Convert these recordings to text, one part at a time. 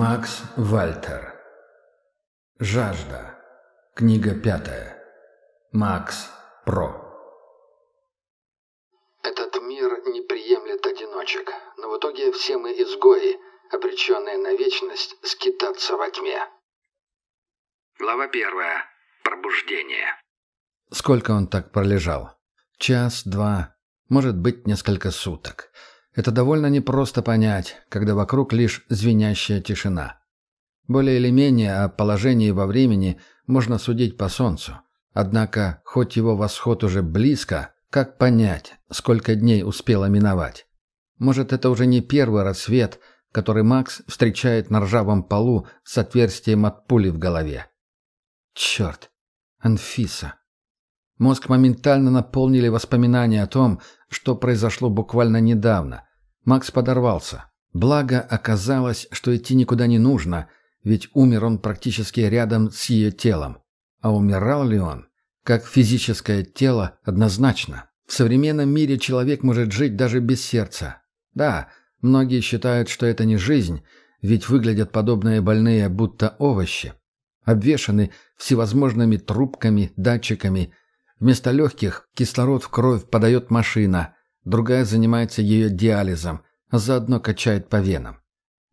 Макс Вальтер. Жажда. Книга пятая. Макс Про. Этот мир не приемлет одиночек, но в итоге все мы изгои, обреченные на вечность скитаться во тьме. Глава первая. Пробуждение. Сколько он так пролежал? Час, два, может быть, несколько суток. Это довольно непросто понять, когда вокруг лишь звенящая тишина. Более или менее о положении во времени можно судить по солнцу. Однако, хоть его восход уже близко, как понять, сколько дней успело миновать? Может, это уже не первый рассвет, который Макс встречает на ржавом полу с отверстием от пули в голове. Черт! Анфиса! Мозг моментально наполнили воспоминания о том, что произошло буквально недавно. Макс подорвался. Благо оказалось, что идти никуда не нужно, ведь умер он практически рядом с ее телом. А умирал ли он? Как физическое тело, однозначно. В современном мире человек может жить даже без сердца. Да, многие считают, что это не жизнь, ведь выглядят подобные больные будто овощи. Обвешаны всевозможными трубками, датчиками – Вместо легких кислород в кровь подает машина, другая занимается ее диализом, а заодно качает по венам.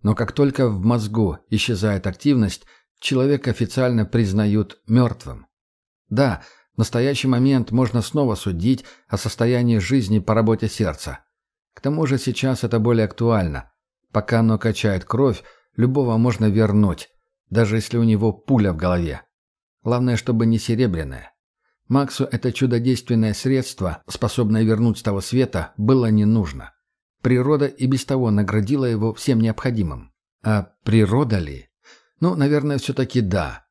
Но как только в мозгу исчезает активность, человека официально признают мертвым. Да, в настоящий момент можно снова судить о состоянии жизни по работе сердца. К тому же сейчас это более актуально. Пока оно качает кровь, любого можно вернуть, даже если у него пуля в голове. Главное, чтобы не серебряная. Максу это чудодейственное средство, способное вернуть с того света, было не нужно. Природа и без того наградила его всем необходимым. А природа ли? Ну, наверное, все-таки да.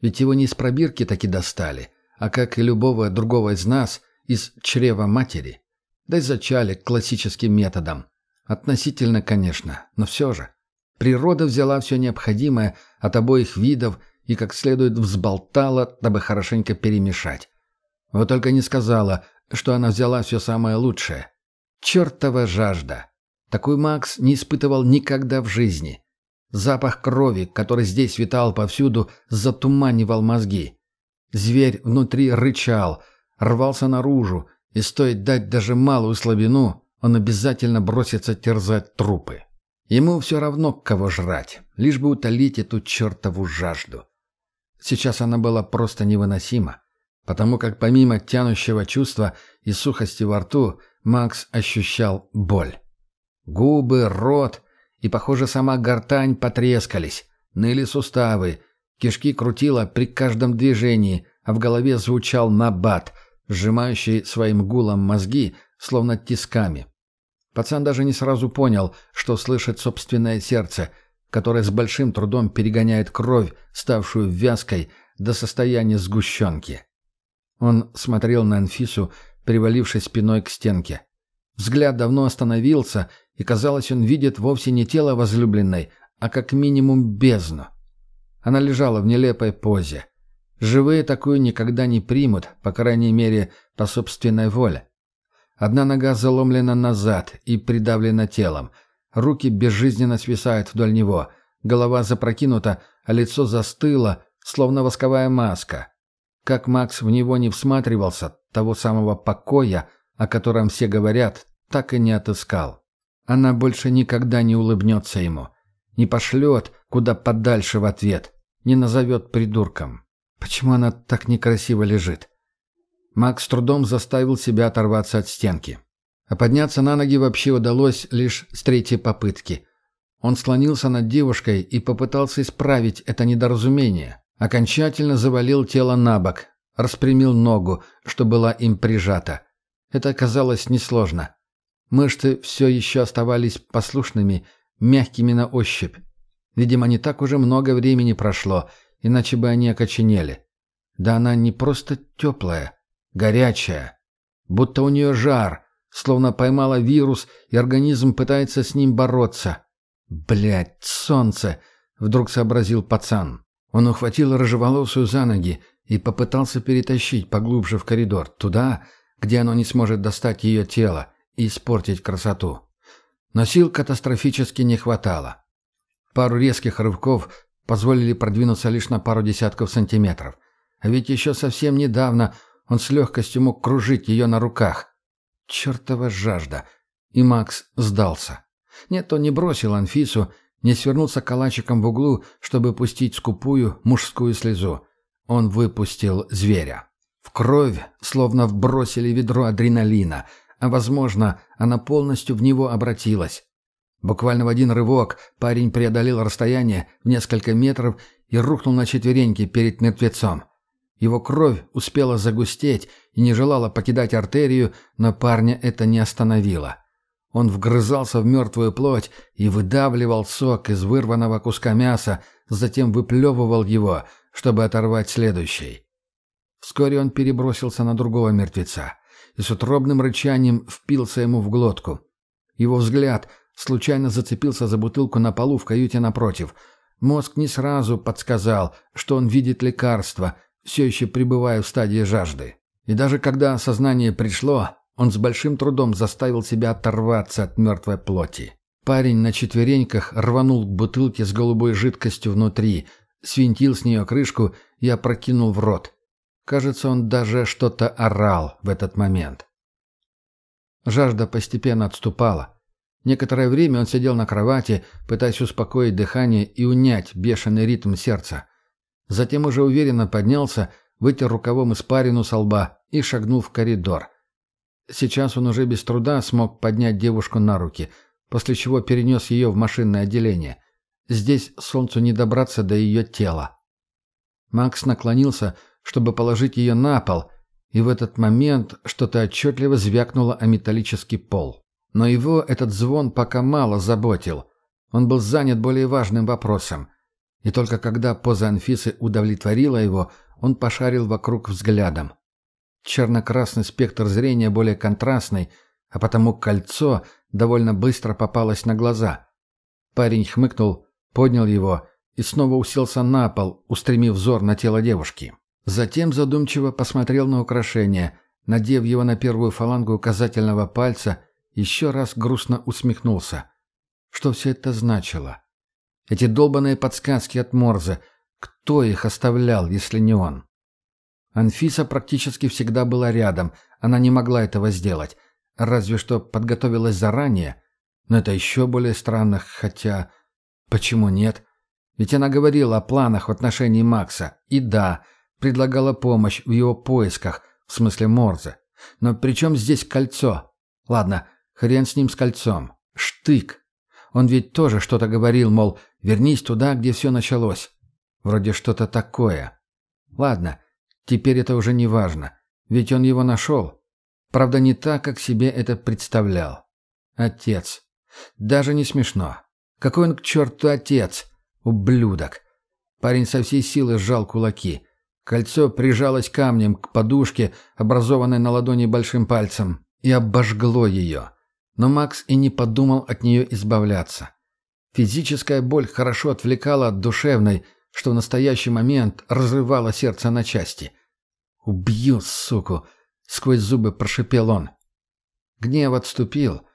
Ведь его не из пробирки таки достали, а, как и любого другого из нас, из чрева матери. Да и зачали классическим методом. Относительно, конечно, но все же. Природа взяла все необходимое от обоих видов и как следует взболтала, дабы хорошенько перемешать. Вот только не сказала, что она взяла все самое лучшее. Чертова жажда. Такой Макс не испытывал никогда в жизни. Запах крови, который здесь витал повсюду, затуманивал мозги. Зверь внутри рычал, рвался наружу, и стоит дать даже малую слабину, он обязательно бросится терзать трупы. Ему все равно, кого жрать, лишь бы утолить эту чертову жажду. Сейчас она была просто невыносима потому как помимо тянущего чувства и сухости во рту, Макс ощущал боль. Губы, рот и, похоже, сама гортань потрескались, ныли суставы, кишки крутило при каждом движении, а в голове звучал набат, сжимающий своим гулом мозги, словно тисками. Пацан даже не сразу понял, что слышит собственное сердце, которое с большим трудом перегоняет кровь, ставшую вязкой, до состояния сгущенки. Он смотрел на Анфису, привалившись спиной к стенке. Взгляд давно остановился, и, казалось, он видит вовсе не тело возлюбленной, а как минимум бездну. Она лежала в нелепой позе. Живые такую никогда не примут, по крайней мере, по собственной воле. Одна нога заломлена назад и придавлена телом. Руки безжизненно свисают вдоль него. Голова запрокинута, а лицо застыло, словно восковая маска. Как Макс в него не всматривался, того самого покоя, о котором все говорят, так и не отыскал. Она больше никогда не улыбнется ему, не пошлет куда подальше в ответ, не назовет придурком. Почему она так некрасиво лежит? Макс трудом заставил себя оторваться от стенки. А подняться на ноги вообще удалось лишь с третьей попытки. Он склонился над девушкой и попытался исправить это недоразумение. Окончательно завалил тело на бок, распрямил ногу, что была им прижата. Это оказалось несложно. Мышцы все еще оставались послушными, мягкими на ощупь. Видимо, не так уже много времени прошло, иначе бы они окоченели. Да она не просто теплая, горячая. Будто у нее жар, словно поймала вирус, и организм пытается с ним бороться. Блядь, солнце!» — вдруг сообразил пацан. Он ухватил рыжеволосую за ноги и попытался перетащить поглубже в коридор, туда, где оно не сможет достать ее тело и испортить красоту. Но сил катастрофически не хватало. Пару резких рывков позволили продвинуться лишь на пару десятков сантиметров. А ведь еще совсем недавно он с легкостью мог кружить ее на руках. Чертова жажда. И Макс сдался. Нет, он не бросил Анфису, не свернулся калачиком в углу, чтобы пустить скупую мужскую слезу. Он выпустил зверя. В кровь словно вбросили ведро адреналина, а, возможно, она полностью в него обратилась. Буквально в один рывок парень преодолел расстояние в несколько метров и рухнул на четвереньки перед мертвецом. Его кровь успела загустеть и не желала покидать артерию, но парня это не остановило. Он вгрызался в мертвую плоть и выдавливал сок из вырванного куска мяса, затем выплевывал его, чтобы оторвать следующий. Вскоре он перебросился на другого мертвеца и с утробным рычанием впился ему в глотку. Его взгляд случайно зацепился за бутылку на полу в каюте напротив. Мозг не сразу подсказал, что он видит лекарство, все еще пребывая в стадии жажды. И даже когда сознание пришло, он с большим трудом заставил себя оторваться от мертвой плоти. Парень на четвереньках рванул к бутылке с голубой жидкостью внутри, свинтил с нее крышку и опрокинул в рот. Кажется, он даже что-то орал в этот момент. Жажда постепенно отступала. Некоторое время он сидел на кровати, пытаясь успокоить дыхание и унять бешеный ритм сердца. Затем уже уверенно поднялся, вытер рукавом испарину со лба и шагнул в коридор. Сейчас он уже без труда смог поднять девушку на руки, после чего перенес ее в машинное отделение. Здесь солнцу не добраться до ее тела. Макс наклонился, чтобы положить ее на пол, и в этот момент что-то отчетливо звякнуло о металлический пол. Но его этот звон пока мало заботил. Он был занят более важным вопросом. И только когда поза Анфисы удовлетворила его, он пошарил вокруг взглядом. Черно-красный спектр зрения более контрастный, а потому кольцо довольно быстро попалось на глаза. Парень хмыкнул, поднял его и снова уселся на пол, устремив взор на тело девушки. Затем задумчиво посмотрел на украшение, надев его на первую фалангу указательного пальца, еще раз грустно усмехнулся. Что все это значило? Эти долбанные подсказки от Морзе. Кто их оставлял, если не он? Анфиса практически всегда была рядом. Она не могла этого сделать. Разве что подготовилась заранее. Но это еще более странно, хотя... Почему нет? Ведь она говорила о планах в отношении Макса. И да, предлагала помощь в его поисках, в смысле Морзе. Но при чем здесь кольцо? Ладно, хрен с ним с кольцом. Штык. Он ведь тоже что-то говорил, мол, вернись туда, где все началось. Вроде что-то такое. Ладно, теперь это уже не важно. Ведь он его нашел. Правда, не так, как себе это представлял. Отец. Даже не смешно. Какой он к черту отец? Ублюдок. Парень со всей силы сжал кулаки. Кольцо прижалось камнем к подушке, образованной на ладони большим пальцем, и обожгло ее. Но Макс и не подумал от нее избавляться. Физическая боль хорошо отвлекала от душевной, что в настоящий момент разрывало сердце на части. «Убью, суку!» — сквозь зубы прошипел он. Гнев отступил,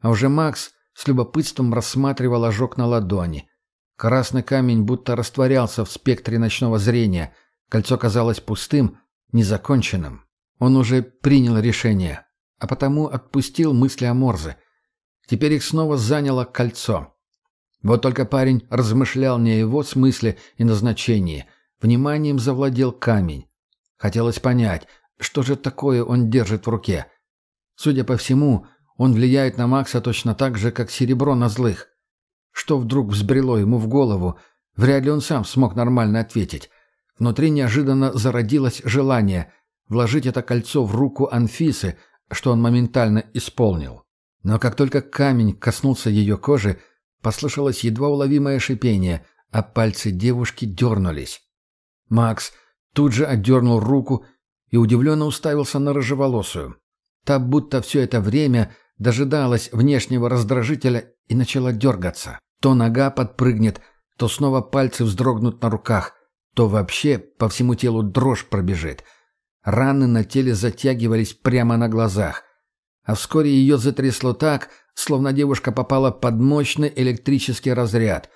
а уже Макс с любопытством рассматривал ожог на ладони. Красный камень будто растворялся в спектре ночного зрения. Кольцо казалось пустым, незаконченным. Он уже принял решение, а потому отпустил мысли о Морзе. Теперь их снова заняло кольцо. Вот только парень размышлял не о его смысле и назначении. Вниманием завладел камень. Хотелось понять, что же такое он держит в руке. Судя по всему, он влияет на Макса точно так же, как серебро на злых. Что вдруг взбрело ему в голову, вряд ли он сам смог нормально ответить. Внутри неожиданно зародилось желание вложить это кольцо в руку Анфисы, что он моментально исполнил. Но как только камень коснулся ее кожи, Послышалось едва уловимое шипение, а пальцы девушки дернулись. Макс тут же отдернул руку и удивленно уставился на рыжеволосую. Та будто все это время дожидалась внешнего раздражителя и начала дергаться. То нога подпрыгнет, то снова пальцы вздрогнут на руках, то вообще по всему телу дрожь пробежит. Раны на теле затягивались прямо на глазах. А вскоре ее затрясло так, словно девушка попала под мощный электрический разряд.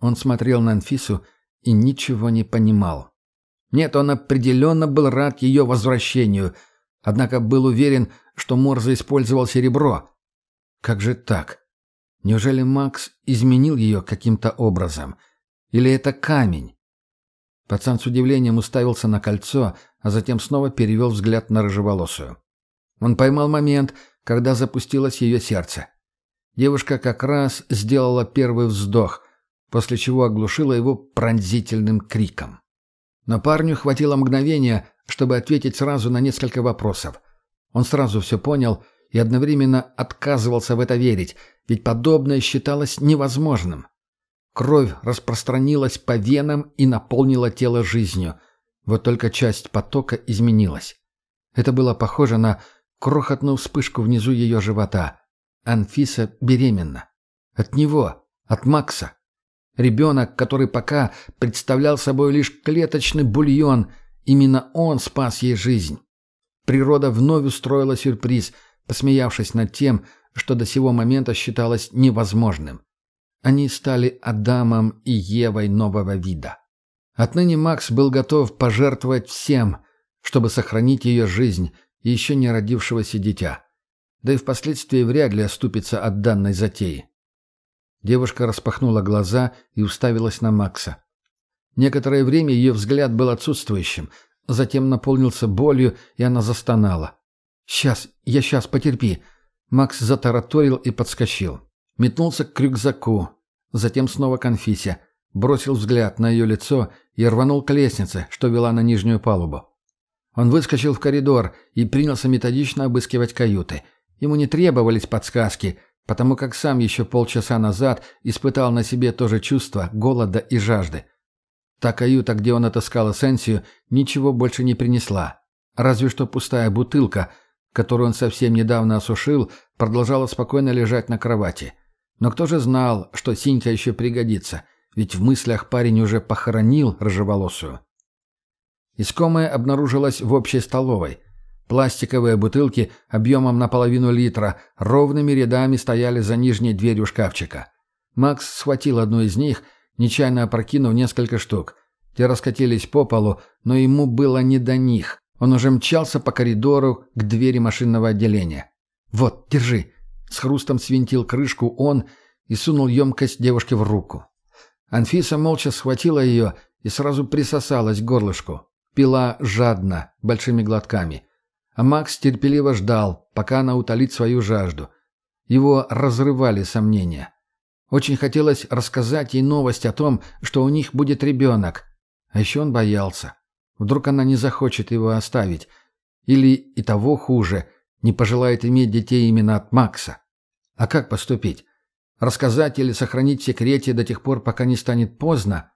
Он смотрел на Анфису и ничего не понимал. Нет, он определенно был рад ее возвращению, однако был уверен, что Морзе использовал серебро. Как же так? Неужели Макс изменил ее каким-то образом? Или это камень? Пацан с удивлением уставился на кольцо, а затем снова перевел взгляд на рыжеволосую. Он поймал момент, когда запустилось ее сердце. Девушка как раз сделала первый вздох, после чего оглушила его пронзительным криком. Но парню хватило мгновения, чтобы ответить сразу на несколько вопросов. Он сразу все понял и одновременно отказывался в это верить, ведь подобное считалось невозможным. Кровь распространилась по венам и наполнила тело жизнью. Вот только часть потока изменилась. Это было похоже на крохотную вспышку внизу ее живота. Анфиса беременна. От него, от Макса. Ребенок, который пока представлял собой лишь клеточный бульон, именно он спас ей жизнь. Природа вновь устроила сюрприз, посмеявшись над тем, что до сего момента считалось невозможным. Они стали Адамом и Евой нового вида. Отныне Макс был готов пожертвовать всем, чтобы сохранить ее жизнь еще не родившегося дитя. Да и впоследствии вряд ли оступится от данной затеи. Девушка распахнула глаза и уставилась на Макса. Некоторое время ее взгляд был отсутствующим, затем наполнился болью, и она застонала. «Сейчас, я сейчас, потерпи!» Макс затараторил и подскочил. Метнулся к рюкзаку, затем снова к Анфисе, бросил взгляд на ее лицо и рванул к лестнице, что вела на нижнюю палубу. Он выскочил в коридор и принялся методично обыскивать каюты. Ему не требовались подсказки, потому как сам еще полчаса назад испытал на себе то же чувство голода и жажды. Та каюта, где он отыскал эссенцию, ничего больше не принесла. Разве что пустая бутылка, которую он совсем недавно осушил, продолжала спокойно лежать на кровати. Но кто же знал, что синька еще пригодится, ведь в мыслях парень уже похоронил рыжеволосую. Искомая обнаружилась в общей столовой. Пластиковые бутылки объемом наполовину литра ровными рядами стояли за нижней дверью шкафчика. Макс схватил одну из них, нечаянно опрокинув несколько штук. Те раскатились по полу, но ему было не до них. Он уже мчался по коридору к двери машинного отделения. «Вот, держи!» С хрустом свинтил крышку он и сунул емкость девушке в руку. Анфиса молча схватила ее и сразу присосалась к горлышку. Пила жадно, большими глотками. А Макс терпеливо ждал, пока она утолит свою жажду. Его разрывали сомнения. Очень хотелось рассказать ей новость о том, что у них будет ребенок. А еще он боялся. Вдруг она не захочет его оставить. Или, и того хуже, не пожелает иметь детей именно от Макса. А как поступить? Рассказать или сохранить в секрете до тех пор, пока не станет поздно?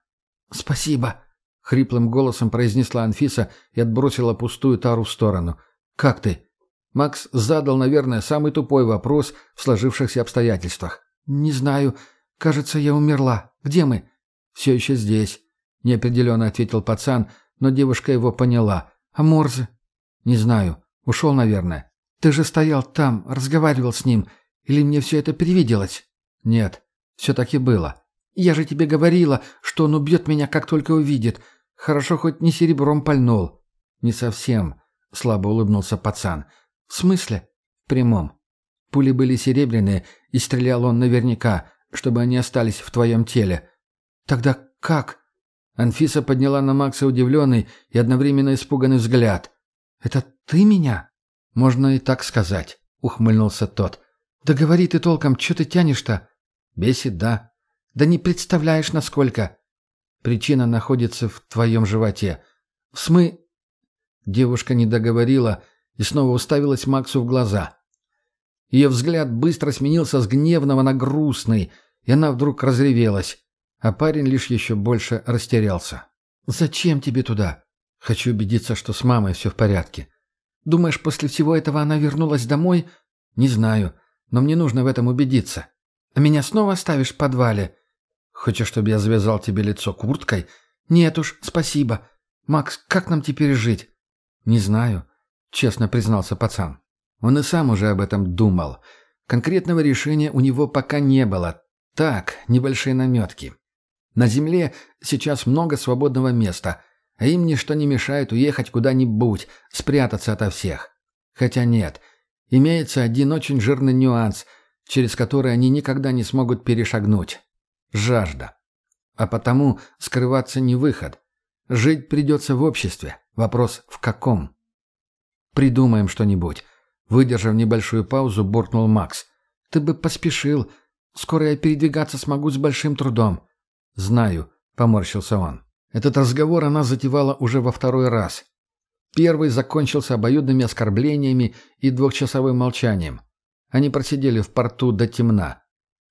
«Спасибо», — хриплым голосом произнесла Анфиса и отбросила пустую тару в сторону — «Как ты?» Макс задал, наверное, самый тупой вопрос в сложившихся обстоятельствах. «Не знаю. Кажется, я умерла. Где мы?» «Все еще здесь», — неопределенно ответил пацан, но девушка его поняла. «А Морзе?» «Не знаю. Ушел, наверное». «Ты же стоял там, разговаривал с ним. Или мне все это привиделось?» «Нет. Все-таки было». «Я же тебе говорила, что он убьет меня, как только увидит. Хорошо, хоть не серебром пальнул». «Не совсем. — слабо улыбнулся пацан. «В смысле?» «В прямом. Пули были серебряные, и стрелял он наверняка, чтобы они остались в твоем теле». «Тогда как?» Анфиса подняла на Макса удивленный и одновременно испуганный взгляд. «Это ты меня?» «Можно и так сказать», — ухмыльнулся тот. «Да говори ты толком, что ты тянешь-то?» «Бесит, да». «Да не представляешь, насколько...» «Причина находится в твоем животе». «В смы...» Девушка не договорила и снова уставилась Максу в глаза. Ее взгляд быстро сменился с гневного на грустный, и она вдруг разревелась, а парень лишь еще больше растерялся. «Зачем тебе туда?» «Хочу убедиться, что с мамой все в порядке». «Думаешь, после всего этого она вернулась домой?» «Не знаю, но мне нужно в этом убедиться». «А меня снова оставишь в подвале?» «Хочешь, чтобы я завязал тебе лицо курткой?» «Нет уж, спасибо. Макс, как нам теперь жить?» «Не знаю», — честно признался пацан. Он и сам уже об этом думал. Конкретного решения у него пока не было. Так, небольшие наметки. На Земле сейчас много свободного места, а им ничто не мешает уехать куда-нибудь, спрятаться ото всех. Хотя нет, имеется один очень жирный нюанс, через который они никогда не смогут перешагнуть. Жажда. А потому скрываться не выход. Жить придется в обществе. Вопрос в каком? Придумаем что-нибудь. Выдержав небольшую паузу, буркнул Макс. Ты бы поспешил. Скоро я передвигаться смогу с большим трудом. «Знаю», — поморщился он. Этот разговор она затевала уже во второй раз. Первый закончился обоюдными оскорблениями и двухчасовым молчанием. Они просидели в порту до темна.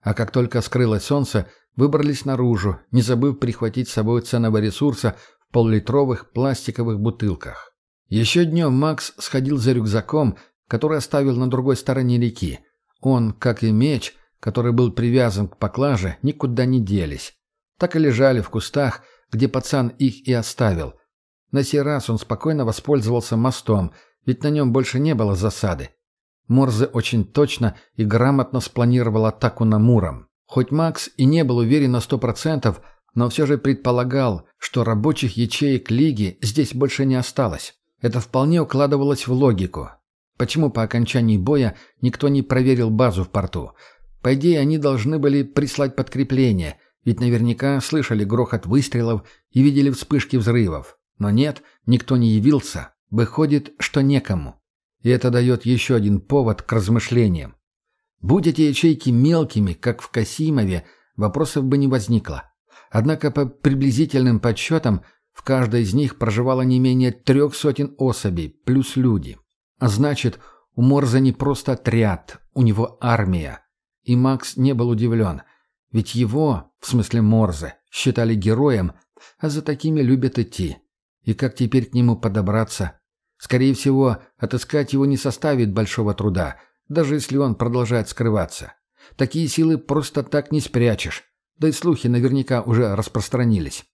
А как только скрылось солнце, выбрались наружу, не забыв прихватить с собой ценного ресурса в поллитровых пластиковых бутылках. Еще днем Макс сходил за рюкзаком, который оставил на другой стороне реки. Он, как и меч, который был привязан к поклаже, никуда не делись так и лежали в кустах, где пацан их и оставил. На сей раз он спокойно воспользовался мостом, ведь на нем больше не было засады. Морзе очень точно и грамотно спланировал атаку на Муром. Хоть Макс и не был уверен на сто процентов, но все же предполагал, что рабочих ячеек Лиги здесь больше не осталось. Это вполне укладывалось в логику. Почему по окончании боя никто не проверил базу в порту? По идее, они должны были прислать подкрепление – ведь наверняка слышали грохот выстрелов и видели вспышки взрывов. Но нет, никто не явился. Выходит, что некому. И это дает еще один повод к размышлениям. Будь эти ячейки мелкими, как в Касимове, вопросов бы не возникло. Однако по приблизительным подсчетам в каждой из них проживало не менее трех сотен особей, плюс люди. А значит, у Морза не просто отряд, у него армия. И Макс не был удивлен. Ведь его, в смысле Морзе, считали героем, а за такими любят идти. И как теперь к нему подобраться? Скорее всего, отыскать его не составит большого труда, даже если он продолжает скрываться. Такие силы просто так не спрячешь. Да и слухи наверняка уже распространились.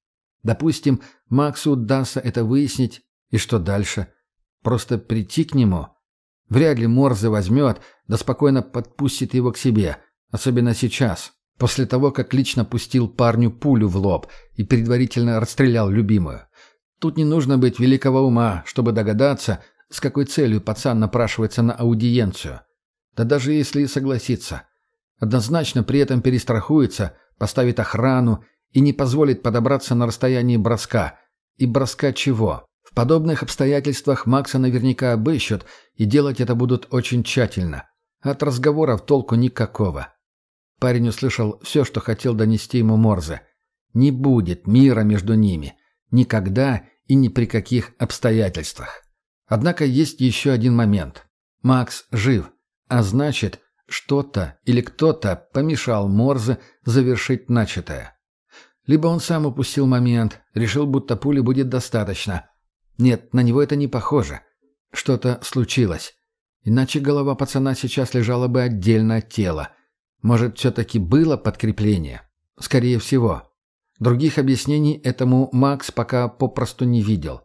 Допустим, Максу удастся это выяснить, и что дальше? Просто прийти к нему? Вряд ли Морзе возьмет, да спокойно подпустит его к себе, особенно сейчас, После того, как лично пустил парню пулю в лоб и предварительно расстрелял любимую. Тут не нужно быть великого ума, чтобы догадаться, с какой целью пацан напрашивается на аудиенцию. Да даже если и согласится. Однозначно при этом перестрахуется, поставит охрану и не позволит подобраться на расстоянии броска. И броска чего? Подобных обстоятельствах Макса наверняка обыщут, и делать это будут очень тщательно. От разговоров толку никакого. Парень услышал все, что хотел донести ему Морзе. Не будет мира между ними. Никогда и ни при каких обстоятельствах. Однако есть еще один момент. Макс жив, а значит, что-то или кто-то помешал Морзе завершить начатое. Либо он сам упустил момент, решил, будто пули будет достаточно. Нет, на него это не похоже. Что-то случилось. Иначе голова пацана сейчас лежала бы отдельно от тела. Может, все-таки было подкрепление? Скорее всего. Других объяснений этому Макс пока попросту не видел.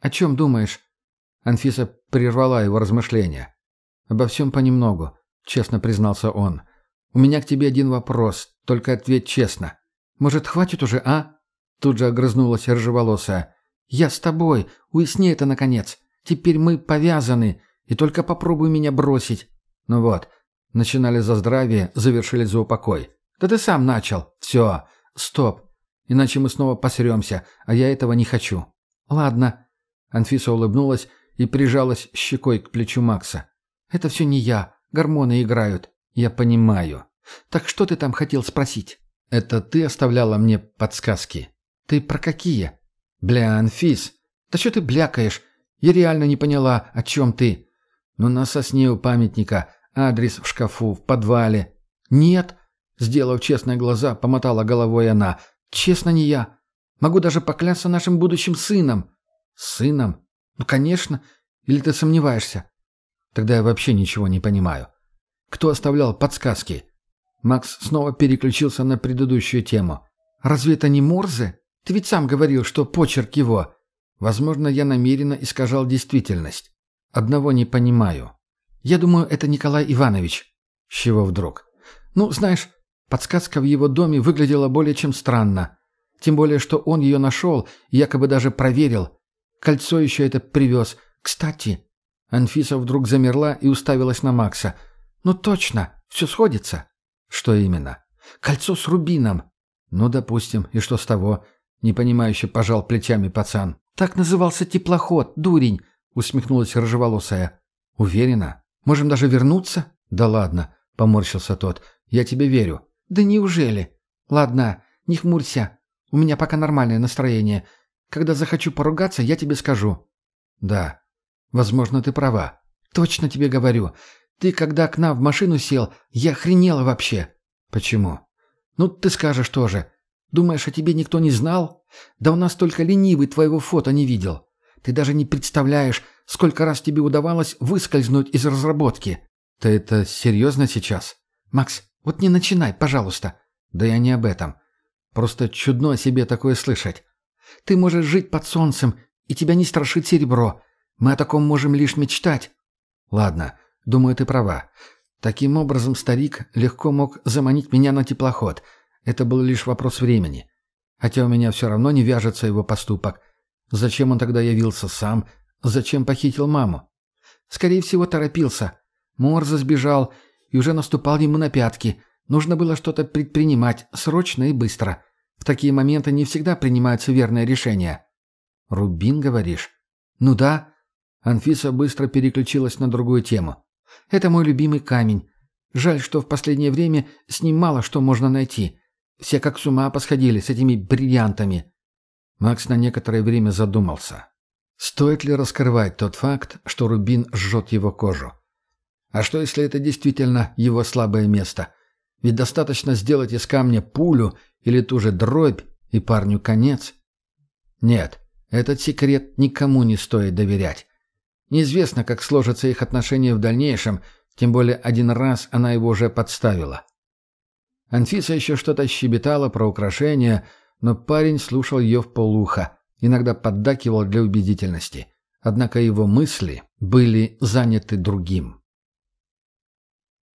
«О чем думаешь?» Анфиса прервала его размышления. «Обо всем понемногу», — честно признался он. «У меня к тебе один вопрос, только ответь честно. Может, хватит уже, а?» Тут же огрызнулась рыжеволосая. «Я с тобой, уясни это, наконец. Теперь мы повязаны, и только попробуй меня бросить». «Ну вот, Начинали за здравие, завершили за упокой. Да ты сам начал. Все. Стоп. Иначе мы снова посремся, а я этого не хочу. Ладно. Анфиса улыбнулась и прижалась щекой к плечу Макса. Это все не я. Гормоны играют. Я понимаю. Так что ты там хотел спросить? Это ты оставляла мне подсказки. Ты про какие? Бля, Анфис. Да что ты блякаешь? Я реально не поняла, о чем ты. Ну, на сосне у памятника Адрес в шкафу, в подвале. Нет, сделав честные глаза, помотала головой она. Честно, не я. Могу даже поклясться нашим будущим сыном. Сыном? Ну, конечно. Или ты сомневаешься? Тогда я вообще ничего не понимаю. Кто оставлял подсказки? Макс снова переключился на предыдущую тему. Разве это не Морзе? Ты ведь сам говорил, что почерк его. Возможно, я намеренно искажал действительность. Одного не понимаю. «Я думаю, это Николай Иванович». «С чего вдруг?» «Ну, знаешь, Подсказка в его доме выглядела более чем странно. Тем более, что он ее нашел якобы даже проверил. Кольцо еще это привез. Кстати, Анфиса вдруг замерла и уставилась на Макса. «Ну точно, все сходится». «Что именно?» «Кольцо с рубином». «Ну, допустим, и что с того?» Непонимающе пожал плечами пацан. «Так назывался теплоход, дурень», — усмехнулась рыжеволосая. «Уверена? Можем даже вернуться?» «Да ладно», — поморщился тот. «Я тебе верю». «Да неужели?» «Ладно, не хмурься. У меня пока нормальное настроение. Когда захочу поругаться, я тебе скажу». «Да, возможно, ты права». «Точно тебе говорю. Ты, когда к нам в машину сел, я охренела вообще». «Почему?» «Ну, ты скажешь тоже. Думаешь, о тебе никто не знал? Да у нас только ленивый твоего фото не видел. Ты даже не представляешь, сколько раз тебе удавалось выскользнуть из разработки». «Ты это серьезно сейчас?» «Макс, вот не начинай, пожалуйста». «Да я не об этом. Просто чудно о себе такое слышать. Ты можешь жить под солнцем, и тебя не страшит серебро. Мы о таком можем лишь мечтать». «Ладно, думаю, ты права. Таким образом старик легко мог заманить меня на теплоход. Это был лишь вопрос времени. Хотя у меня все равно не вяжется его поступок. Зачем он тогда явился сам? Зачем похитил маму? Скорее всего, торопился. Морзе сбежал и уже наступал ему на пятки. Нужно было что-то предпринимать, срочно и быстро. В такие моменты не всегда принимаются верные решения. «Рубин, говоришь?» «Ну да». Анфиса быстро переключилась на другую тему. «Это мой любимый камень. Жаль, что в последнее время с ним мало что можно найти. Все как с ума посходили с этими бриллиантами». Макс на некоторое время задумался. Стоит ли раскрывать тот факт, что рубин жжет его кожу? А что, если это действительно его слабое место? Ведь достаточно сделать из камня пулю или ту же дробь, и парню конец. Нет, этот секрет никому не стоит доверять. Неизвестно, как сложатся их отношения в дальнейшем, тем более один раз она его уже подставила. Анфиса еще что-то щебетала про украшения, но парень слушал ее в полуха, иногда поддакивал для убедительности. Однако его мысли были заняты другим.